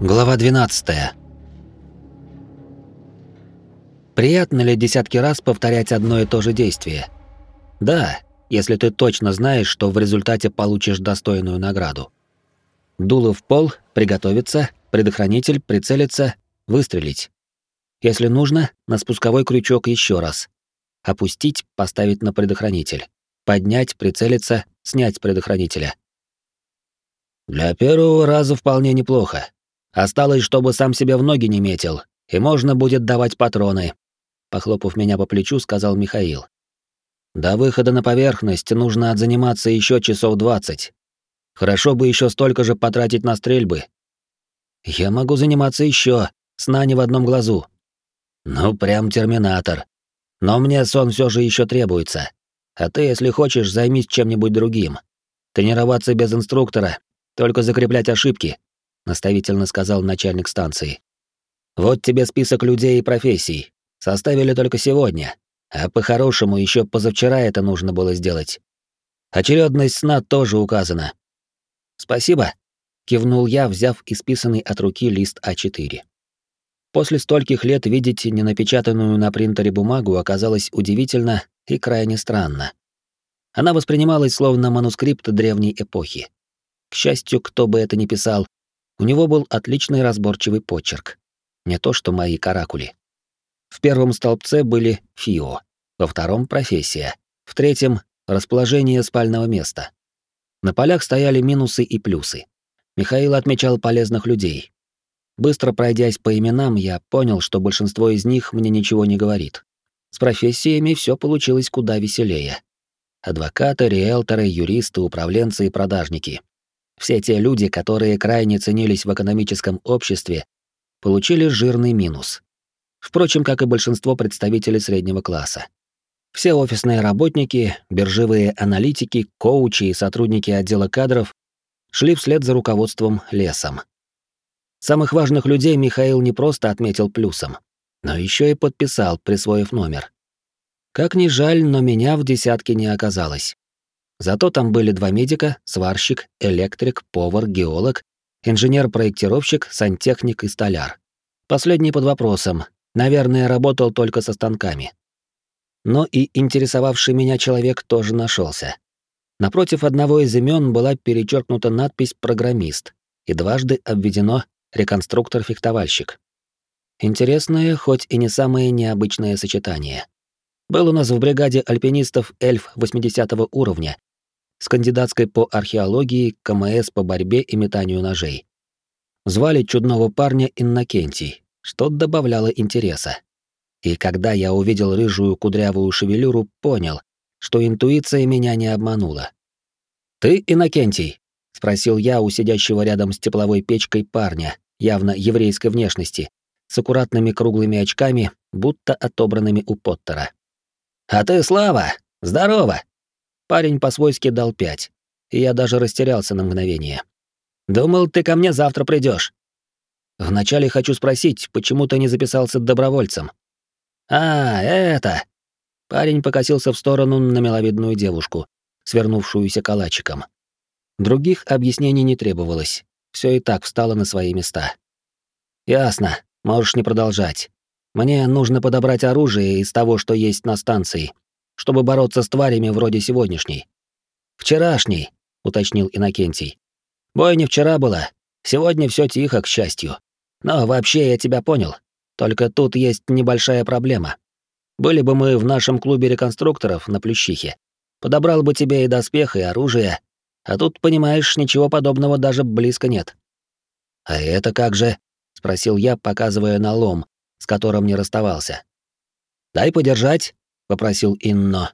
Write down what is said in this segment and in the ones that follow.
Глава 12. Приятно ли десятки раз повторять одно и то же действие? Да, если ты точно знаешь, что в результате получишь достойную награду. Дуло в пол, приготовиться, предохранитель, прицелиться, выстрелить. Если нужно, на спусковой крючок еще раз. Опустить, поставить на предохранитель. Поднять, прицелиться, снять предохранителя. Для первого раза вполне неплохо. Осталось, чтобы сам себе в ноги не метил, и можно будет давать патроны. Похлопав меня по плечу, сказал Михаил. До выхода на поверхность нужно отзаниматься еще часов двадцать. Хорошо бы еще столько же потратить на стрельбы. Я могу заниматься еще, сна не в одном глазу. Ну, прям терминатор. Но мне сон все же еще требуется. А ты, если хочешь, займись чем-нибудь другим. Тренироваться без инструктора, только закреплять ошибки, наставительно сказал начальник станции. Вот тебе список людей и профессий. Составили только сегодня, а по-хорошему еще позавчера это нужно было сделать. Очередность сна тоже указана. Спасибо, кивнул я, взяв исписанный от руки лист А4. После стольких лет видеть ненапечатанную на принтере бумагу оказалось удивительно и крайне странно. Она воспринималась словно манускрипт древней эпохи. К счастью, кто бы это ни писал, у него был отличный разборчивый почерк. Не то что мои каракули. В первом столбце были ФИО, во втором — профессия, в третьем — расположение спального места. На полях стояли минусы и плюсы. Михаил отмечал полезных людей. Быстро пройдясь по именам, я понял, что большинство из них мне ничего не говорит. С профессиями все получилось куда веселее. Адвокаты, риэлторы, юристы, управленцы и продажники. Все те люди, которые крайне ценились в экономическом обществе, получили жирный минус. Впрочем, как и большинство представителей среднего класса. Все офисные работники, биржевые аналитики, коучи и сотрудники отдела кадров шли вслед за руководством лесом. Самых важных людей Михаил не просто отметил плюсом, но еще и подписал, присвоив номер. Как ни жаль, но меня в десятке не оказалось. Зато там были два медика, сварщик, электрик, повар, геолог, инженер-проектировщик, сантехник и столяр. Последний под вопросом. Наверное, работал только со станками. Но и интересовавший меня человек тоже нашелся. Напротив одного из имен была перечеркнута надпись «программист» и дважды обведено «реконструктор-фехтовальщик». Интересное, хоть и не самое необычное сочетание. Был у нас в бригаде альпинистов эльф 80 уровня, с кандидатской по археологии, КМС по борьбе и метанию ножей. Звали чудного парня Иннокентий, что добавляло интереса. И когда я увидел рыжую кудрявую шевелюру, понял, что интуиция меня не обманула. «Ты Иннокентий?» — спросил я у сидящего рядом с тепловой печкой парня, явно еврейской внешности, с аккуратными круглыми очками, будто отобранными у Поттера. «А ты, Слава! Здорово!» Парень по-свойски дал пять, и я даже растерялся на мгновение. «Думал, ты ко мне завтра придешь. Вначале хочу спросить, почему ты не записался добровольцем?» «А, это...» Парень покосился в сторону на миловидную девушку, свернувшуюся калачиком. Других объяснений не требовалось. Все и так встало на свои места. «Ясно. Можешь не продолжать. Мне нужно подобрать оружие из того, что есть на станции, чтобы бороться с тварями вроде сегодняшней. Вчерашней, уточнил Инакентий. Бой не вчера была. Сегодня все тихо, к счастью. Но вообще я тебя понял. Только тут есть небольшая проблема. Были бы мы в нашем клубе реконструкторов на Плющихе, подобрал бы тебе и доспех, и оружие, а тут, понимаешь, ничего подобного даже близко нет. А это как же? спросил я, показывая на лом, с которым не расставался. Дай подержать, — попросил Инно.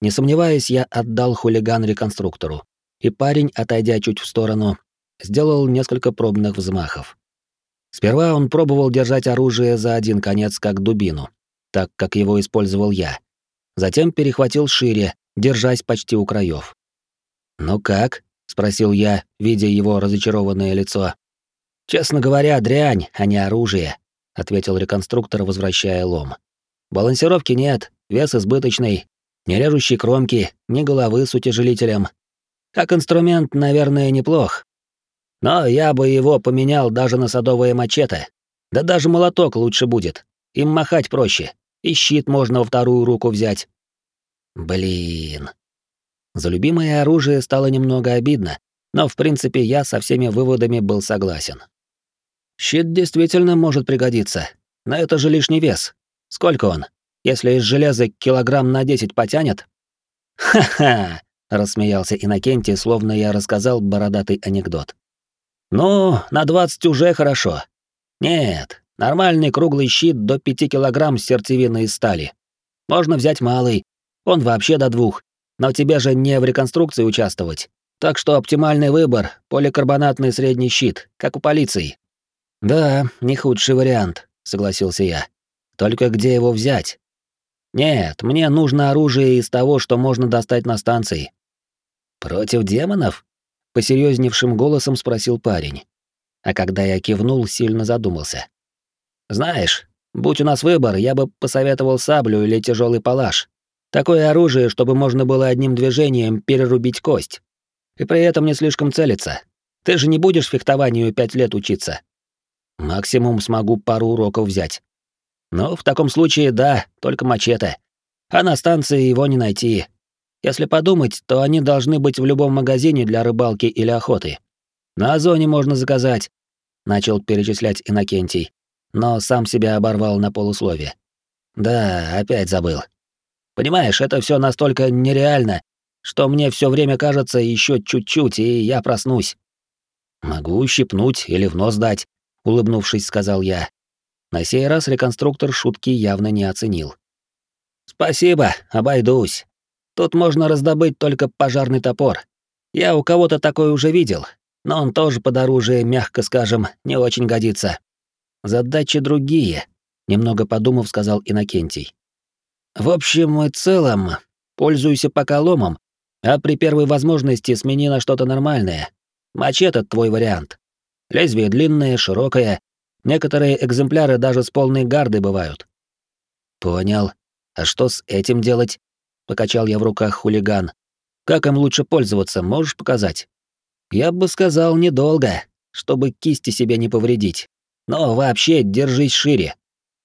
Не сомневаясь, я отдал хулиган реконструктору, и парень, отойдя чуть в сторону, сделал несколько пробных взмахов. Сперва он пробовал держать оружие за один конец, как дубину, так как его использовал я. Затем перехватил шире, держась почти у краев. «Ну как?» — спросил я, видя его разочарованное лицо. «Честно говоря, дрянь, а не оружие», — ответил реконструктор, возвращая лом. «Балансировки нет, вес избыточный, не режущий кромки, ни головы с утяжелителем. Как инструмент, наверное, неплох. Но я бы его поменял даже на садовое мачете. Да даже молоток лучше будет. Им махать проще. И щит можно во вторую руку взять. Блин. За любимое оружие стало немного обидно, но в принципе я со всеми выводами был согласен. Щит действительно может пригодиться, но это же лишний вес. Сколько он? Если из железа килограмм на 10 потянет? Ха-ха, рассмеялся Иннокентий, словно я рассказал бородатый анекдот. Ну, на 20 уже хорошо. Нет, нормальный круглый щит до 5 килограмм сердцевины из стали. Можно взять малый, он вообще до двух, но тебе же не в реконструкции участвовать. Так что оптимальный выбор — поликарбонатный средний щит, как у полиции. Да, не худший вариант, согласился я. Только где его взять? Нет, мне нужно оружие из того, что можно достать на станции. Против демонов? Посерьезневшим голосом спросил парень. А когда я кивнул, сильно задумался. Знаешь, будь у нас выбор, я бы посоветовал саблю или тяжелый палаш. Такое оружие, чтобы можно было одним движением перерубить кость. И при этом не слишком целиться. Ты же не будешь фехтованию пять лет учиться. Максимум смогу пару уроков взять. Но в таком случае да, только мачете. А на станции его не найти. Если подумать, то они должны быть в любом магазине для рыбалки или охоты. На Озоне можно заказать, начал перечислять Иннокентий, но сам себя оборвал на полуслове. Да, опять забыл. Понимаешь, это все настолько нереально, что мне все время кажется еще чуть-чуть, и я проснусь. Могу щипнуть или в нос дать, улыбнувшись, сказал я. На сей раз реконструктор шутки явно не оценил. «Спасибо, обойдусь. Тут можно раздобыть только пожарный топор. Я у кого-то такой уже видел, но он тоже под оружие, мягко скажем, не очень годится. Задачи другие», — немного подумав, сказал Иннокентий. «В общем и целом, пользуйся пока ломом, а при первой возможности смени на что-то нормальное. Мачете — твой вариант. Лезвие длинное, широкое, Некоторые экземпляры даже с полной гардой бывают. Понял. А что с этим делать? Покачал я в руках хулиган. Как им лучше пользоваться, можешь показать? Я бы сказал недолго, чтобы кисти себе не повредить. Но вообще держись шире.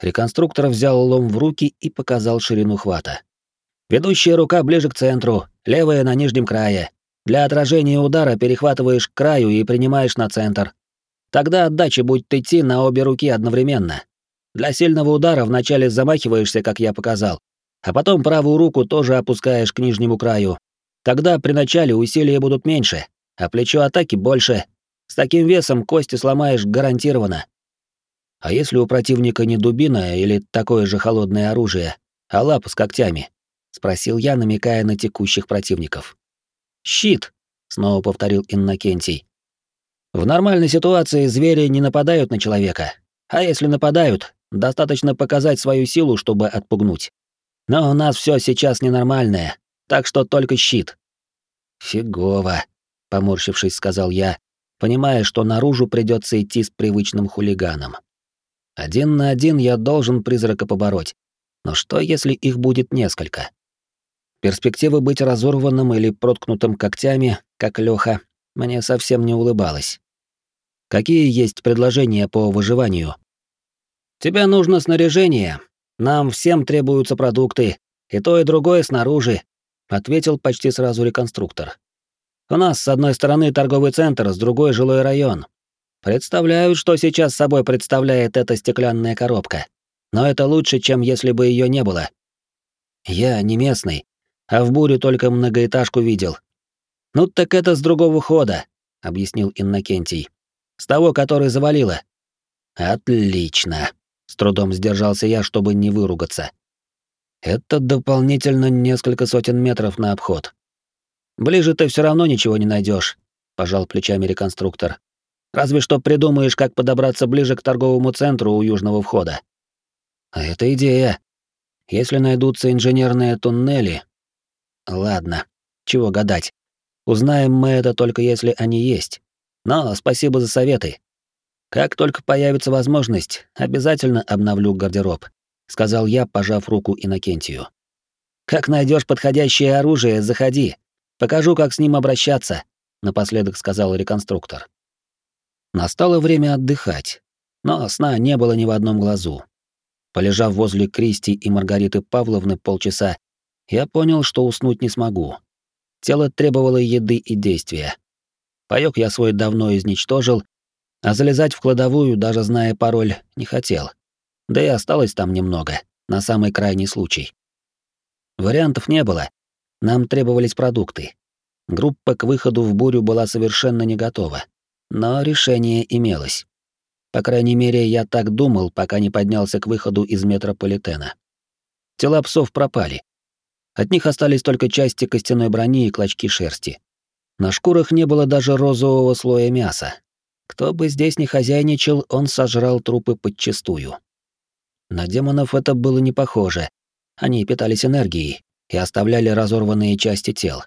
Реконструктор взял лом в руки и показал ширину хвата. Ведущая рука ближе к центру, левая на нижнем крае. Для отражения удара перехватываешь к краю и принимаешь на центр. Тогда отдача будет идти на обе руки одновременно. Для сильного удара вначале замахиваешься, как я показал, а потом правую руку тоже опускаешь к нижнему краю. Тогда при начале усилия будут меньше, а плечо атаки больше. С таким весом кости сломаешь гарантированно. А если у противника не дубина или такое же холодное оружие, а лапа с когтями? спросил я, намекая на текущих противников. Щит, снова повторил Иннокентий. В нормальной ситуации звери не нападают на человека, а если нападают, достаточно показать свою силу, чтобы отпугнуть. Но у нас все сейчас ненормальное, так что только щит. Фигово, поморщившись, сказал я, понимая, что наружу придется идти с привычным хулиганом. Один на один я должен призрака побороть. Но что, если их будет несколько? Перспектива быть разорванным или проткнутым когтями, как Лёха, мне совсем не улыбалась. Какие есть предложения по выживанию? Тебе нужно снаряжение. Нам всем требуются продукты, и то, и другое снаружи, ответил почти сразу реконструктор. У нас с одной стороны торговый центр, с другой жилой район. Представляют, что сейчас собой представляет эта стеклянная коробка. Но это лучше, чем если бы ее не было. Я не местный, а в буре только многоэтажку видел. Ну так это с другого хода, объяснил Иннокентий. С того, который завалило. Отлично. С трудом сдержался я, чтобы не выругаться. Это дополнительно несколько сотен метров на обход. Ближе ты все равно ничего не найдешь, пожал плечами реконструктор. Разве что придумаешь, как подобраться ближе к торговому центру у южного входа. А это идея. Если найдутся инженерные туннели... Ладно, чего гадать. Узнаем мы это только если они есть. Но спасибо за советы. Как только появится возможность, обязательно обновлю гардероб, сказал я, пожав руку Инокентию. Как найдешь подходящее оружие, заходи. Покажу, как с ним обращаться, напоследок сказал реконструктор. Настало время отдыхать, но сна не было ни в одном глазу. Полежав возле Кристи и Маргариты Павловны полчаса, я понял, что уснуть не смогу. Тело требовало еды и действия. Паёк я свой давно изничтожил, а залезать в кладовую, даже зная пароль, не хотел. Да и осталось там немного, на самый крайний случай. Вариантов не было. Нам требовались продукты. Группа к выходу в бурю была совершенно не готова. Но решение имелось. По крайней мере, я так думал, пока не поднялся к выходу из метрополитена. Тела псов пропали. От них остались только части костяной брони и клочки шерсти. На шкурах не было даже розового слоя мяса. Кто бы здесь ни хозяйничал, он сожрал трупы подчистую. На демонов это было не похоже. Они питались энергией и оставляли разорванные части тел.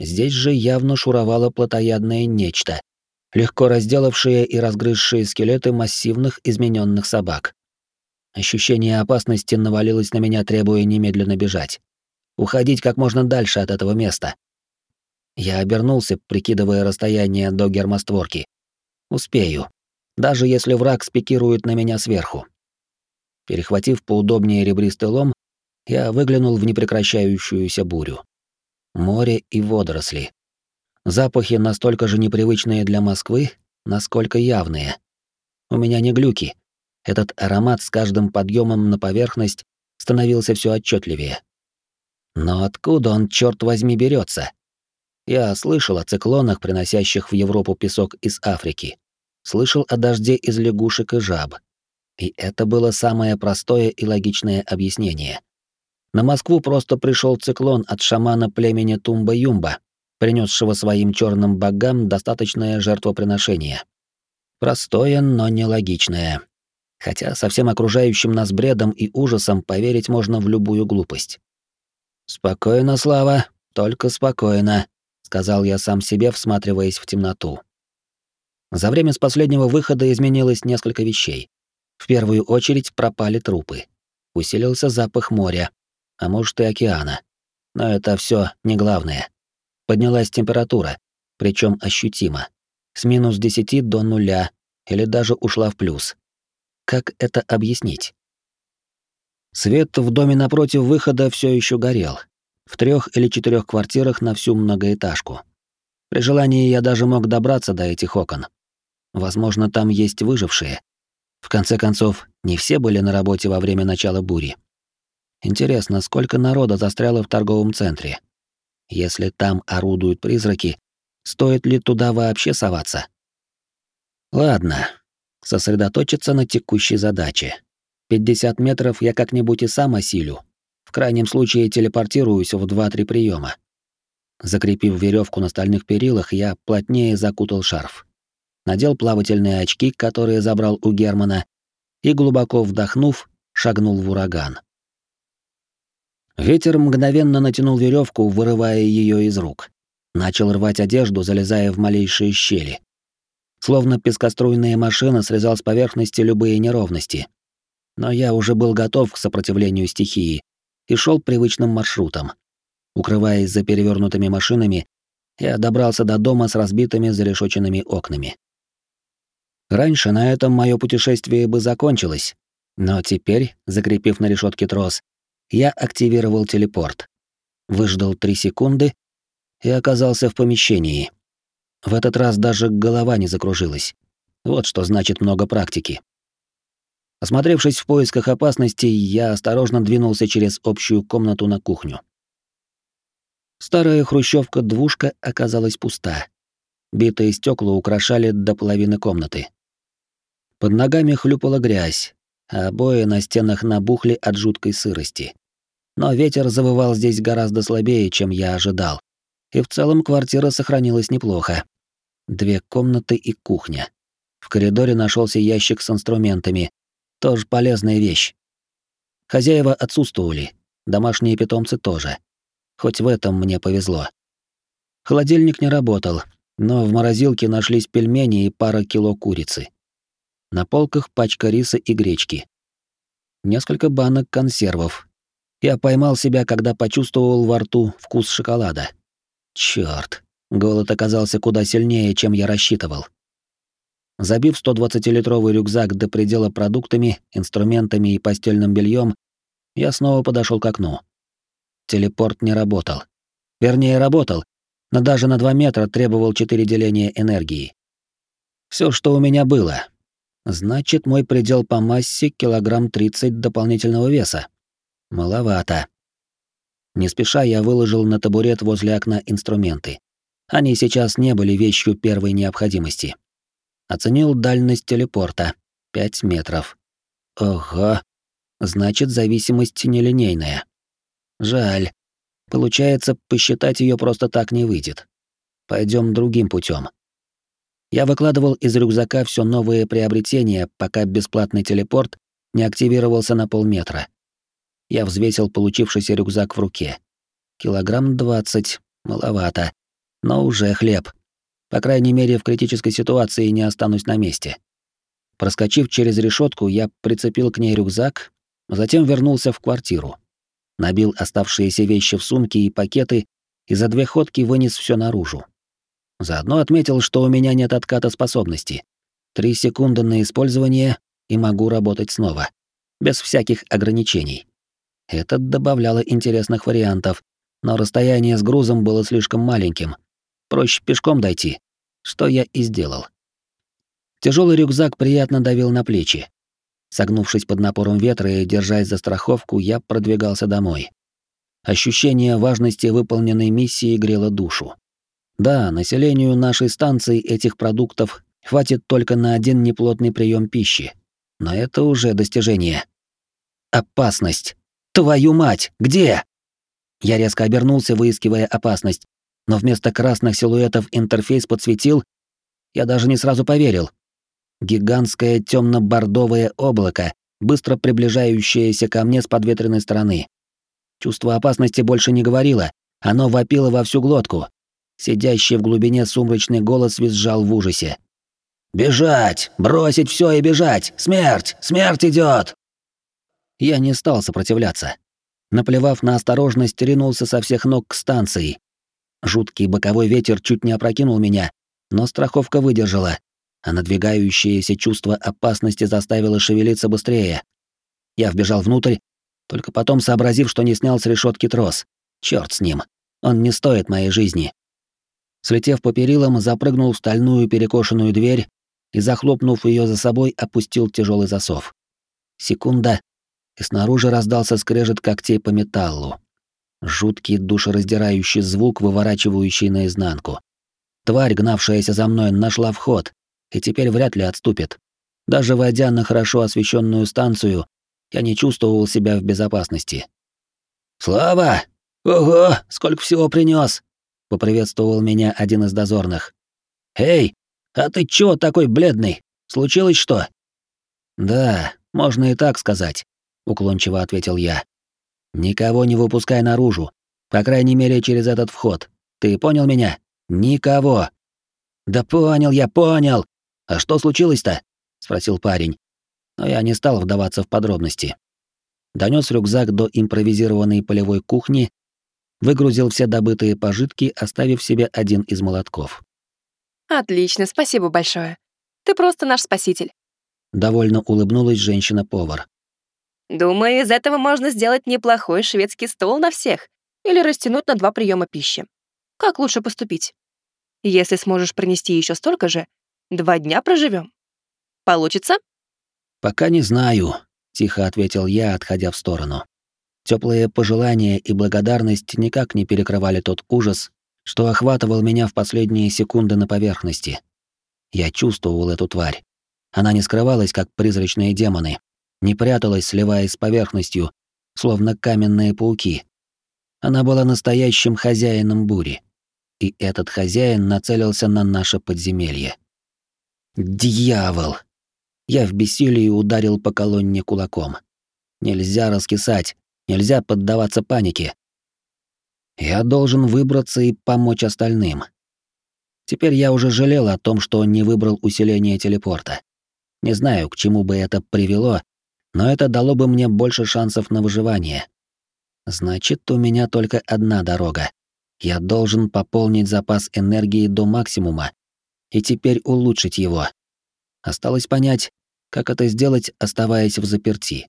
Здесь же явно шуровало плотоядное нечто, легко разделавшее и разгрызшее скелеты массивных измененных собак. Ощущение опасности навалилось на меня, требуя немедленно бежать. Уходить как можно дальше от этого места. Я обернулся, прикидывая расстояние до гермостворки. Успею. Даже если враг спикирует на меня сверху. Перехватив поудобнее ребристый лом, я выглянул в непрекращающуюся бурю. Море и водоросли. Запахи настолько же непривычные для Москвы, насколько явные. У меня не глюки. Этот аромат с каждым подъемом на поверхность становился все отчетливее. Но откуда он, черт возьми, берется? Я слышал о циклонах, приносящих в Европу песок из Африки. Слышал о дожде из лягушек и жаб. И это было самое простое и логичное объяснение. На Москву просто пришел циклон от шамана племени Тумба-Юмба, принесшего своим черным богам достаточное жертвоприношение. Простое, но нелогичное. Хотя со всем окружающим нас бредом и ужасом поверить можно в любую глупость. «Спокойно, Слава, только спокойно», — сказал я сам себе, всматриваясь в темноту. За время с последнего выхода изменилось несколько вещей. В первую очередь пропали трупы. Усилился запах моря, а может и океана. Но это все не главное. Поднялась температура, причем ощутимо. С минус 10 до нуля, или даже ушла в плюс. Как это объяснить? Свет в доме напротив выхода все еще горел. В трех или четырех квартирах на всю многоэтажку. При желании я даже мог добраться до этих окон. Возможно, там есть выжившие. В конце концов, не все были на работе во время начала бури. Интересно, сколько народа застряло в торговом центре? Если там орудуют призраки, стоит ли туда вообще соваться? Ладно, сосредоточиться на текущей задаче. 50 метров я как-нибудь и сам осилю. В крайнем случае телепортируюсь в 2-3 приема. Закрепив веревку на стальных перилах, я плотнее закутал шарф. Надел плавательные очки, которые забрал у Германа, и, глубоко вдохнув, шагнул в ураган. Ветер мгновенно натянул веревку, вырывая ее из рук. Начал рвать одежду, залезая в малейшие щели. Словно пескоструйная машина срезал с поверхности любые неровности. Но я уже был готов к сопротивлению стихии и шел привычным маршрутом. Укрываясь за перевернутыми машинами, я добрался до дома с разбитыми зарешоченными окнами. Раньше на этом мое путешествие бы закончилось, но теперь, закрепив на решетке трос, я активировал телепорт. Выждал три секунды и оказался в помещении. В этот раз даже голова не закружилась. Вот что значит много практики. Осмотревшись в поисках опасностей, я осторожно двинулся через общую комнату на кухню. Старая хрущевка-двушка оказалась пуста. Битые стекла украшали до половины комнаты. Под ногами хлюпала грязь, а обои на стенах набухли от жуткой сырости. Но ветер завывал здесь гораздо слабее, чем я ожидал. И в целом квартира сохранилась неплохо. Две комнаты и кухня. В коридоре нашелся ящик с инструментами. Тоже полезная вещь. Хозяева отсутствовали, домашние питомцы тоже. Хоть в этом мне повезло. Холодильник не работал, но в морозилке нашлись пельмени и пара кило курицы. На полках пачка риса и гречки. Несколько банок консервов. Я поймал себя, когда почувствовал во рту вкус шоколада. Чёрт, голод оказался куда сильнее, чем я рассчитывал. Забив 120-литровый рюкзак до предела продуктами, инструментами и постельным бельем, я снова подошел к окну. Телепорт не работал. Вернее, работал, но даже на 2 метра требовал 4 деления энергии. Все, что у меня было. Значит, мой предел по массе килограмм 30 дополнительного веса. Маловато. Не спеша я выложил на табурет возле окна инструменты. Они сейчас не были вещью первой необходимости. Оценил дальность телепорта. 5 метров. Ого. Значит, зависимость нелинейная. Жаль. Получается, посчитать ее просто так не выйдет. Пойдем другим путем. Я выкладывал из рюкзака все новые приобретения, пока бесплатный телепорт не активировался на полметра. Я взвесил получившийся рюкзак в руке. Килограмм двадцать, маловато, но уже хлеб. По крайней мере, в критической ситуации не останусь на месте. Проскочив через решетку, я прицепил к ней рюкзак, затем вернулся в квартиру. Набил оставшиеся вещи в сумки и пакеты и за две ходки вынес все наружу. Заодно отметил, что у меня нет отката способности. Три секунды на использование, и могу работать снова. Без всяких ограничений. Это добавляло интересных вариантов, но расстояние с грузом было слишком маленьким. Проще пешком дойти, что я и сделал. Тяжелый рюкзак приятно давил на плечи. Согнувшись под напором ветра и держась за страховку, я продвигался домой. Ощущение важности выполненной миссии грело душу. Да, населению нашей станции этих продуктов хватит только на один неплотный прием пищи. Но это уже достижение. Опасность. Твою мать, где? Я резко обернулся, выискивая опасность, но вместо красных силуэтов интерфейс подсветил, я даже не сразу поверил. Гигантское темно-бордовое облако, быстро приближающееся ко мне с подветренной стороны. Чувство опасности больше не говорило, оно вопило во всю глотку. Сидящий в глубине сумрачный голос визжал в ужасе. «Бежать! Бросить все и бежать! Смерть! Смерть идет! Я не стал сопротивляться. Наплевав на осторожность, ринулся со всех ног к станции. Жуткий боковой ветер чуть не опрокинул меня, но страховка выдержала, а надвигающееся чувство опасности заставило шевелиться быстрее. Я вбежал внутрь, только потом сообразив, что не снял с решетки трос. Черт с ним. Он не стоит моей жизни. Слетев по перилам, запрыгнул в стальную перекошенную дверь и, захлопнув ее за собой, опустил тяжелый засов. Секунда, и снаружи раздался скрежет когтей по металлу. Жуткий душераздирающий звук, выворачивающий наизнанку. Тварь, гнавшаяся за мной, нашла вход, и теперь вряд ли отступит. Даже войдя на хорошо освещенную станцию, я не чувствовал себя в безопасности. «Слава! Ого, сколько всего принес! поприветствовал меня один из дозорных. «Эй, а ты чего такой бледный? Случилось что?» «Да, можно и так сказать», — уклончиво ответил я. «Никого не выпускай наружу, по крайней мере, через этот вход. Ты понял меня? Никого!» «Да понял я, понял! А что случилось-то?» — спросил парень. Но я не стал вдаваться в подробности. Донёс рюкзак до импровизированной полевой кухни выгрузил все добытые пожитки, оставив себе один из молотков. «Отлично, спасибо большое. Ты просто наш спаситель». Довольно улыбнулась женщина-повар. «Думаю, из этого можно сделать неплохой шведский стол на всех или растянуть на два приема пищи. Как лучше поступить? Если сможешь принести еще столько же, два дня проживем. Получится?» «Пока не знаю», — тихо ответил я, отходя в сторону. Теплые пожелания и благодарность никак не перекрывали тот ужас, что охватывал меня в последние секунды на поверхности. Я чувствовал эту тварь. Она не скрывалась, как призрачные демоны, не пряталась, сливаясь с поверхностью, словно каменные пауки. Она была настоящим хозяином бури. И этот хозяин нацелился на наше подземелье. Дьявол! Я в бессилии ударил по колонне кулаком. Нельзя раскисать, Нельзя поддаваться панике. Я должен выбраться и помочь остальным. Теперь я уже жалел о том, что не выбрал усиление телепорта. Не знаю, к чему бы это привело, но это дало бы мне больше шансов на выживание. Значит, у меня только одна дорога. Я должен пополнить запас энергии до максимума и теперь улучшить его. Осталось понять, как это сделать, оставаясь в заперти.